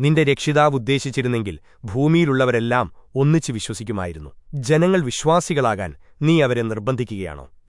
നിന്റെ രക്ഷിതാവ് ഉദ്ദേശിച്ചിരുന്നെങ്കിൽ ഭൂമിയിലുള്ളവരെല്ലാം ഒന്നിച്ചു വിശ്വസിക്കുമായിരുന്നു. ജനങ്ങൾ വിശ്വാസികളാകാൻ നീ അവരെ നിർബന്ധിക്കുകയാണോ?